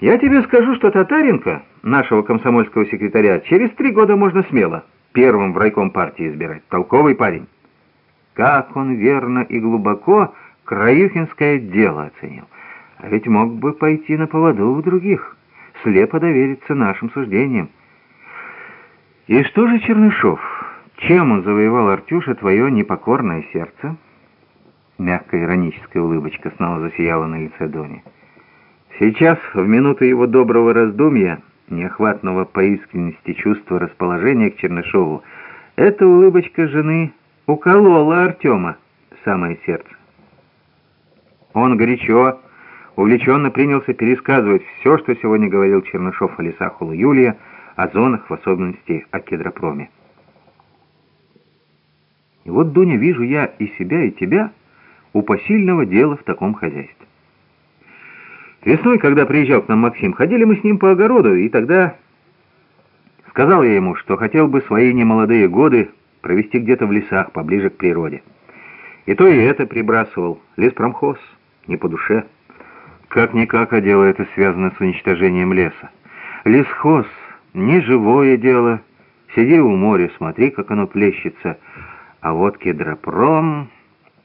Я тебе скажу, что Татаренко, нашего комсомольского секретаря, через три года можно смело первым в райком партии избирать. Толковый парень. Как он верно и глубоко Краюхинское дело оценил. А ведь мог бы пойти на поводу у других, слепо довериться нашим суждениям. И что же Чернышов? Чем он завоевал, Артюша, твое непокорное сердце? Мягкая ироническая улыбочка снова засияла на лице Дони. Сейчас, в минуту его доброго раздумья, неохватного по искренности чувства расположения к Чернышову, эта улыбочка жены уколола Артема самое сердце. Он горячо, увлеченно принялся пересказывать все, что сегодня говорил Чернышов о лесах у Юлия, о зонах, в особенности о кедропроме. И вот, Дуня, вижу я и себя, и тебя у посильного дела в таком хозяйстве. Весной, когда приезжал к нам Максим, ходили мы с ним по огороду, и тогда сказал я ему, что хотел бы свои немолодые годы провести где-то в лесах, поближе к природе. И то и это прибрасывал. Леспромхоз, не по душе. Как-никак, а дело это связано с уничтожением леса. Лесхоз — не живое дело. Сиди у моря, смотри, как оно плещется. А вот кедропром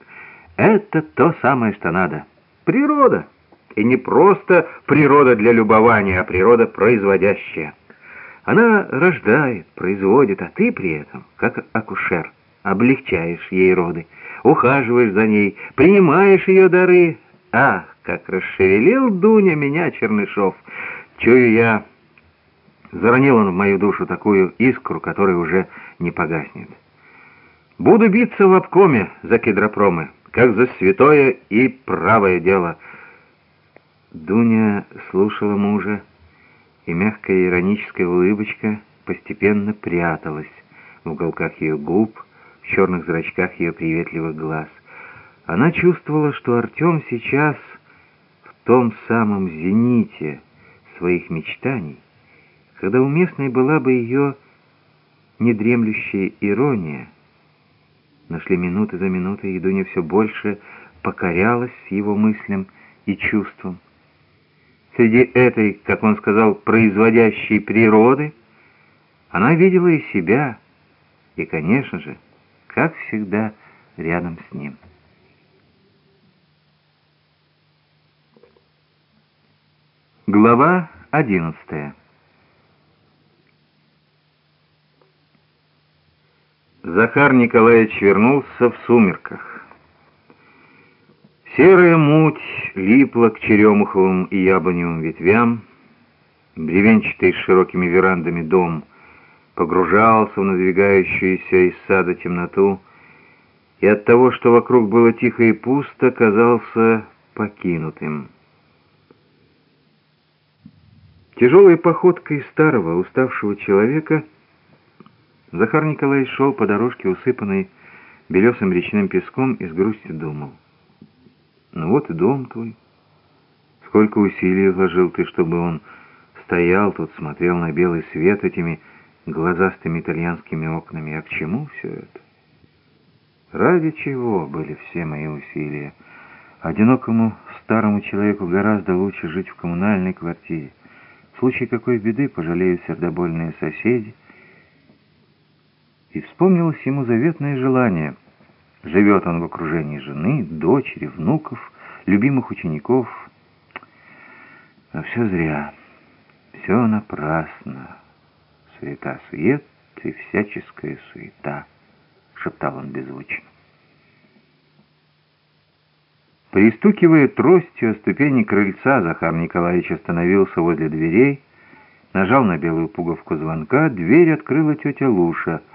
— это то самое, что надо. Природа. И не просто природа для любования, а природа производящая. Она рождает, производит, а ты при этом, как акушер, облегчаешь ей роды, ухаживаешь за ней, принимаешь ее дары. Ах, как расшевелил Дуня меня Чернышов! Чую я, заронил он в мою душу такую искру, которая уже не погаснет. Буду биться в обкоме за кедропромы, как за святое и правое дело — Дуня слушала мужа, и мягкая ироническая улыбочка постепенно пряталась в уголках ее губ, в черных зрачках ее приветливых глаз. Она чувствовала, что Артем сейчас в том самом зените своих мечтаний, когда уместной была бы ее недремлющая ирония. Нашли минуты за минутой, и Дуня все больше покорялась его мыслям и чувствам. Среди этой, как он сказал, производящей природы, она видела и себя, и, конечно же, как всегда, рядом с ним. Глава одиннадцатая Захар Николаевич вернулся в сумерках. Серая муть липла к черемуховым и яблоневым ветвям. Бревенчатый с широкими верандами дом погружался в надвигающуюся из сада темноту, и от того, что вокруг было тихо и пусто, казался покинутым. Тяжелой походкой старого, уставшего человека Захар Николаевич шел по дорожке, усыпанной белесым речным песком, и с грустью думал. Ну вот и дом твой. Сколько усилий вложил ты, чтобы он стоял тут, смотрел на белый свет этими глазастыми итальянскими окнами. А к чему все это? Ради чего были все мои усилия? Одинокому старому человеку гораздо лучше жить в коммунальной квартире. В случае какой беды пожалеют сердобольные соседи. И вспомнилось ему заветное желание — Живет он в окружении жены, дочери, внуков, любимых учеников. А все зря, все напрасно. Суета-сует и всяческая суета, шептал он беззвучно. Пристукивая тростью о ступени крыльца, Захар Николаевич остановился возле дверей, нажал на белую пуговку звонка, дверь открыла тетя Луша —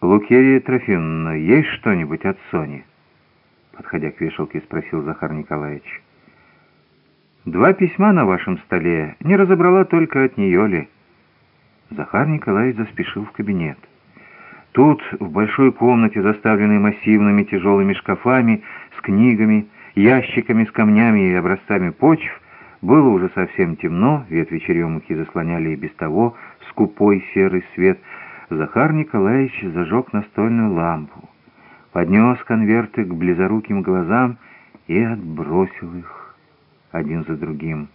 «Лукерия Трофимовна, есть что-нибудь от Сони?» Подходя к вешалке, спросил Захар Николаевич. «Два письма на вашем столе. Не разобрала только от нее ли?» Захар Николаевич заспешил в кабинет. Тут, в большой комнате, заставленной массивными тяжелыми шкафами, с книгами, ящиками с камнями и образцами почв, было уже совсем темно, ветви черемухи заслоняли и без того скупой серый свет — Захар Николаевич зажег настольную лампу, поднес конверты к близоруким глазам и отбросил их один за другим.